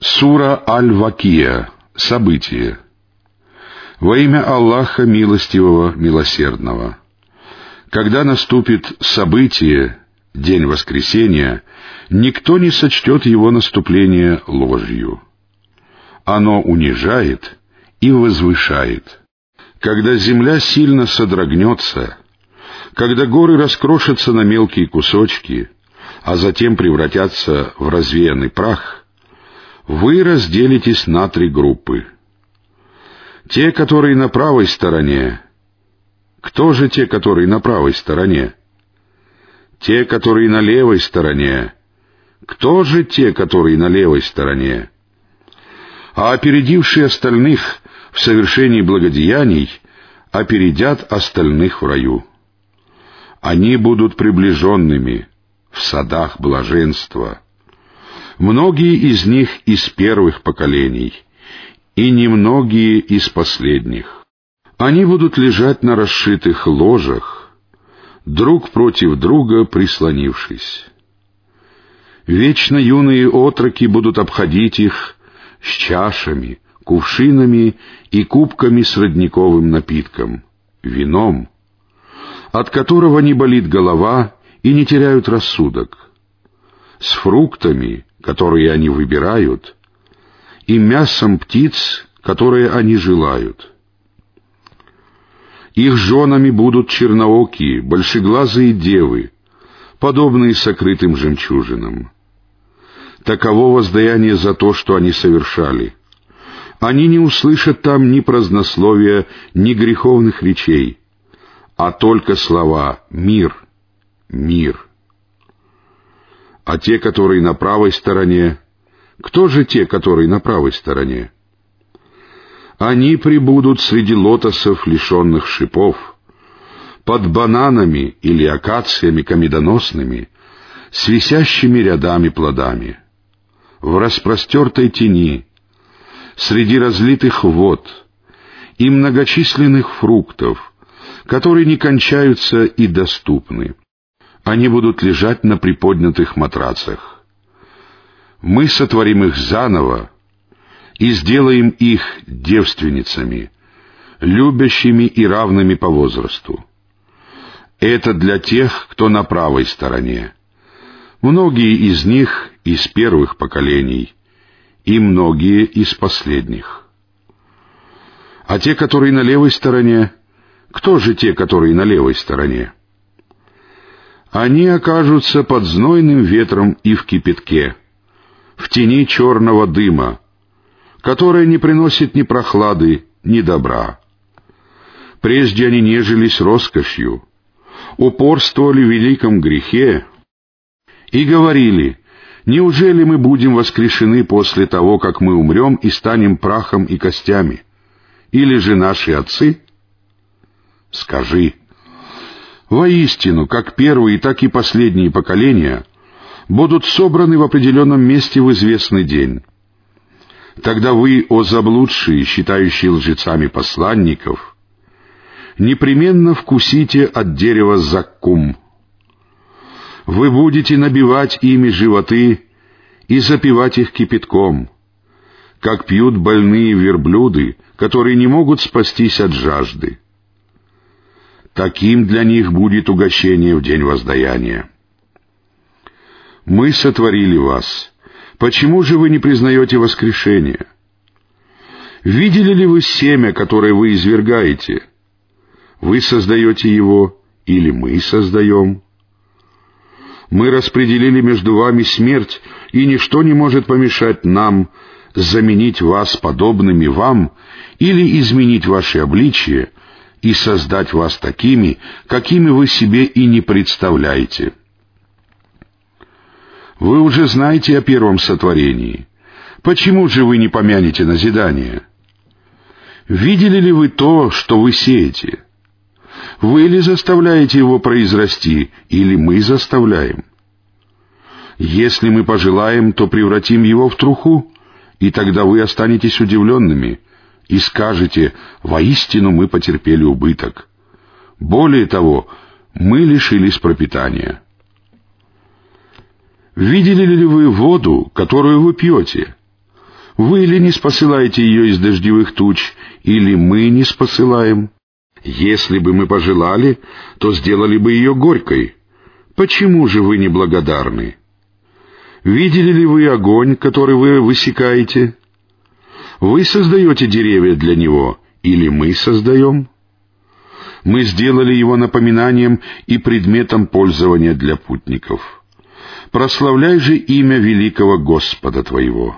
Сура Аль-Вакия. Событие. Во имя Аллаха Милостивого, Милосердного. Когда наступит событие, день воскресения, никто не сочтет его наступление ложью. Оно унижает и возвышает. Когда земля сильно содрогнется, когда горы раскрошатся на мелкие кусочки, а затем превратятся в развеянный прах — вы разделитесь на три группы. Те, которые на правой стороне. Кто же те, которые на правой стороне? Те, которые на левой стороне. Кто же те, которые на левой стороне? А опередившие остальных в совершении благодеяний опередят остальных в раю. Они будут приближенными в садах блаженства — многие из них из первых поколений, и немногие из последних. Они будут лежать на расшитых ложах, друг против друга прислонившись. Вечно юные отроки будут обходить их с чашами, кувшинами и кубками с родниковым напитком, вином, от которого не болит голова и не теряют рассудок, с фруктами, которые они выбирают, и мясом птиц, которые они желают. Их женами будут черноокие, большеглазые девы, подобные сокрытым жемчужинам. Таково воздаяние за то, что они совершали. Они не услышат там ни празднословия, ни греховных речей, а только слова «мир», «мир» а те, которые на правой стороне, кто же те, которые на правой стороне? Они прибудут среди лотосов, лишенных шипов, под бананами или акациями комедоносными, с висящими рядами плодами, в распростертой тени, среди разлитых вод и многочисленных фруктов, которые не кончаются и доступны. Они будут лежать на приподнятых матрацах. Мы сотворим их заново и сделаем их девственницами, любящими и равными по возрасту. Это для тех, кто на правой стороне. Многие из них из первых поколений, и многие из последних. А те, которые на левой стороне, кто же те, которые на левой стороне? Они окажутся под знойным ветром и в кипятке, в тени черного дыма, которая не приносит ни прохлады, ни добра. Прежде они нежились роскошью, упорствовали в великом грехе и говорили, неужели мы будем воскрешены после того, как мы умрем и станем прахом и костями? Или же наши отцы? Скажи, Воистину, как первые, так и последние поколения будут собраны в определенном месте в известный день. Тогда вы, о заблудшие, считающие лжецами посланников, непременно вкусите от дерева заккум. Вы будете набивать ими животы и запивать их кипятком, как пьют больные верблюды, которые не могут спастись от жажды. Таким для них будет угощение в день воздаяния. Мы сотворили вас. Почему же вы не признаете воскрешение? Видели ли вы семя, которое вы извергаете? Вы создаете его или мы создаем? Мы распределили между вами смерть, и ничто не может помешать нам заменить вас подобными вам или изменить ваше обличие — и создать вас такими, какими вы себе и не представляете. Вы уже знаете о первом сотворении. Почему же вы не помянете назидание? Видели ли вы то, что вы сеете? Вы ли заставляете его произрасти, или мы заставляем? Если мы пожелаем, то превратим его в труху, и тогда вы останетесь удивленными — и скажете, воистину мы потерпели убыток. Более того, мы лишились пропитания. Видели ли вы воду, которую вы пьете? Вы ли не спосылаете ее из дождевых туч, или мы не спосылаем? Если бы мы пожелали, то сделали бы ее горькой. Почему же вы не благодарны? Видели ли вы огонь, который вы высекаете? Вы создаете деревья для него, или мы создаем? Мы сделали его напоминанием и предметом пользования для путников. Прославляй же имя великого Господа твоего.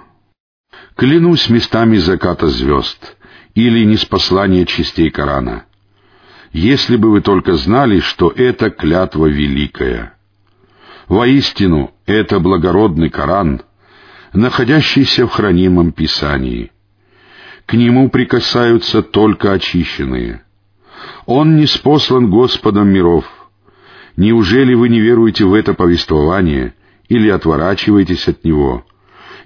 Клянусь местами заката звезд или неспослания частей Корана. Если бы вы только знали, что это клятва великая. Воистину, это благородный Коран, находящийся в хранимом Писании. К нему прикасаются только очищенные. Он не спослан Господом миров. Неужели вы не веруете в это повествование или отворачиваетесь от него —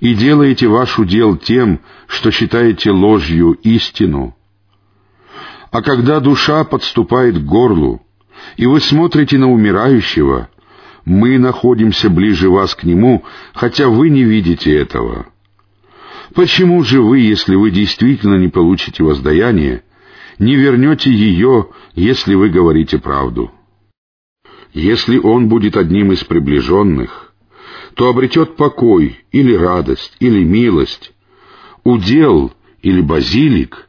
и делаете ваш удел тем, что считаете ложью истину. А когда душа подступает к горлу, и вы смотрите на умирающего, мы находимся ближе вас к нему, хотя вы не видите этого. Почему же вы, если вы действительно не получите воздаяние, не вернете ее, если вы говорите правду? Если он будет одним из приближенных, то обретет покой или радость, или милость, удел или базилик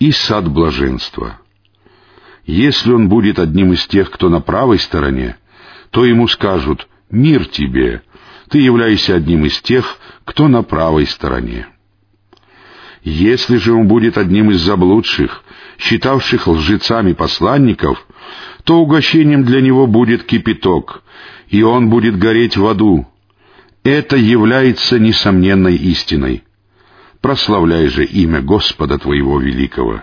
и сад блаженства. Если он будет одним из тех, кто на правой стороне, то ему скажут «Мир тебе, ты являешься одним из тех, кто на правой стороне». Если же он будет одним из заблудших, считавших лжецами посланников, то угощением для него будет кипяток, и он будет гореть в аду, это является несомненной истиной. Прославляй же имя Господа твоего великого.